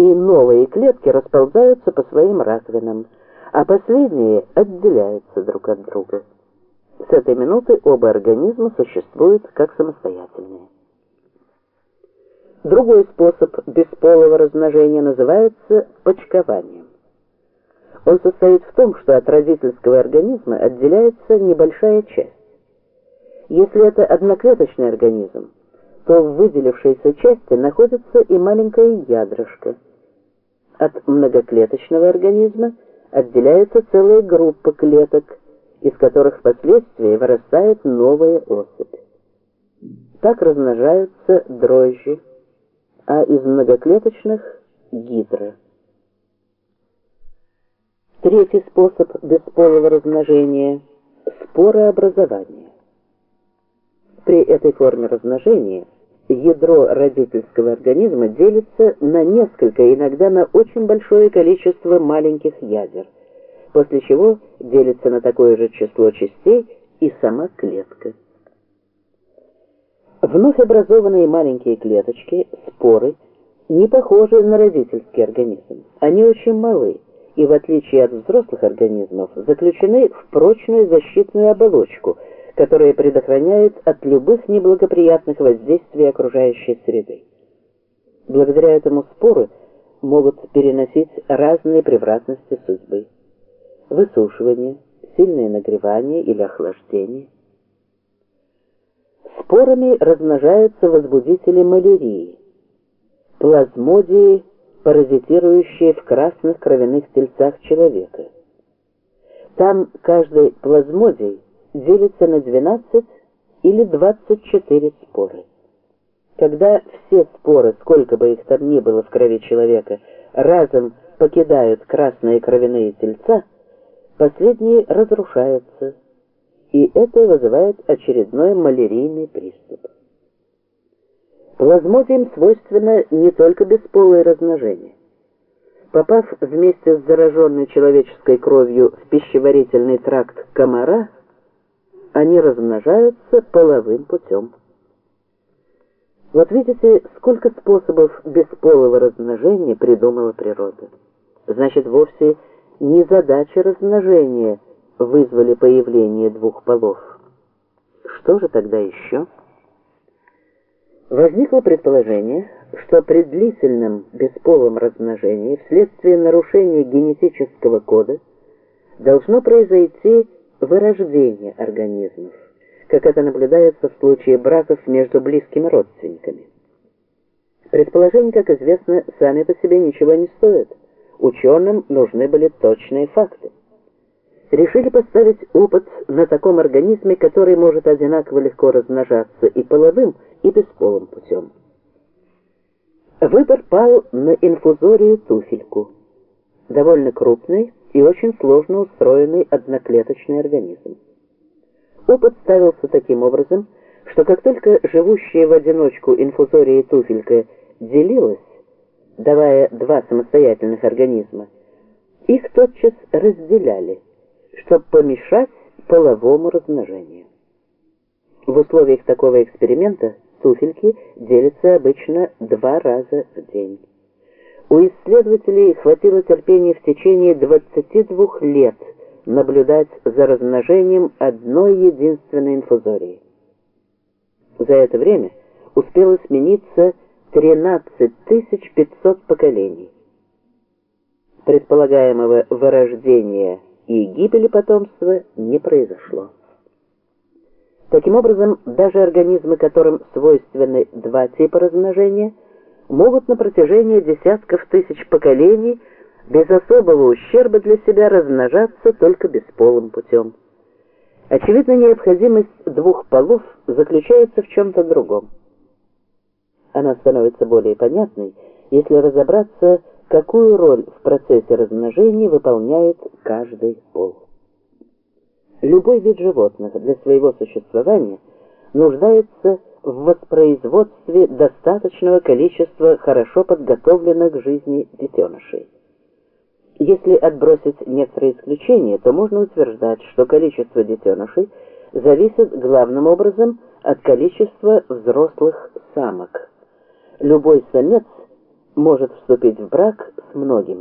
и новые клетки расползаются по своим раковинам, а последние отделяются друг от друга. С этой минуты оба организма существуют как самостоятельные. Другой способ бесполого размножения называется почкованием. Он состоит в том, что от родительского организма отделяется небольшая часть. Если это одноклеточный организм, то в выделившейся части находится и маленькое ядрышко. От многоклеточного организма отделяется целая группа клеток, из которых впоследствии вырастает новая особь. Так размножаются дрожжи, а из многоклеточных – гидра. Третий способ бесполого размножения – спорообразование. При этой форме размножения ядро родительского организма делится на несколько, иногда на очень большое количество маленьких ядер, после чего делится на такое же число частей и сама клетка. Вновь образованные маленькие клеточки, споры, не похожи на родительский организм. Они очень малы и, в отличие от взрослых организмов, заключены в прочную защитную оболочку, которая предохраняет от любых неблагоприятных воздействий окружающей среды. Благодаря этому споры могут переносить разные превратности судьбы. Высушивание, сильное нагревание или охлаждение – Спорами размножаются возбудители малярии, плазмодии, паразитирующие в красных кровяных тельцах человека. Там каждый плазмодий делится на 12 или 24 споры. Когда все споры, сколько бы их там ни было в крови человека, разом покидают красные кровяные тельца, последние разрушаются, и это вызывает очередной малярийный приступ. Плазмодиям свойственно не только бесполое размножение. Попав вместе с зараженной человеческой кровью в пищеварительный тракт комара, они размножаются половым путем. Вот видите, сколько способов бесполого размножения придумала природа. Значит, вовсе не задача размножения – вызвали появление двух полов. Что же тогда еще? Возникло предположение, что при длительном бесполом размножении вследствие нарушения генетического кода должно произойти вырождение организмов, как это наблюдается в случае браков между близкими родственниками. Предположения, как известно, сами по себе ничего не стоят. Ученым нужны были точные факты решили поставить опыт на таком организме, который может одинаково легко размножаться и половым, и бесполым путем. Выбор пал на инфузорию туфельку, довольно крупный и очень сложно устроенный одноклеточный организм. Опыт ставился таким образом, что как только живущая в одиночку инфузория туфелька делилась, давая два самостоятельных организма, их тотчас разделяли – чтобы помешать половому размножению. В условиях такого эксперимента туфельки делятся обычно два раза в день. У исследователей хватило терпения в течение 22 лет наблюдать за размножением одной единственной инфузории. За это время успело смениться 13 500 поколений. Предполагаемого вырождения и гибели потомства не произошло. Таким образом, даже организмы, которым свойственны два типа размножения, могут на протяжении десятков тысяч поколений без особого ущерба для себя размножаться только бесполым путем. Очевидно, необходимость двух полов заключается в чем-то другом. Она становится более понятной, если разобраться какую роль в процессе размножения выполняет каждый пол. Любой вид животных для своего существования нуждается в воспроизводстве достаточного количества хорошо подготовленных к жизни детенышей. Если отбросить некоторые исключения, то можно утверждать, что количество детенышей зависит главным образом от количества взрослых самок. Любой самец может вступить в брак с многими.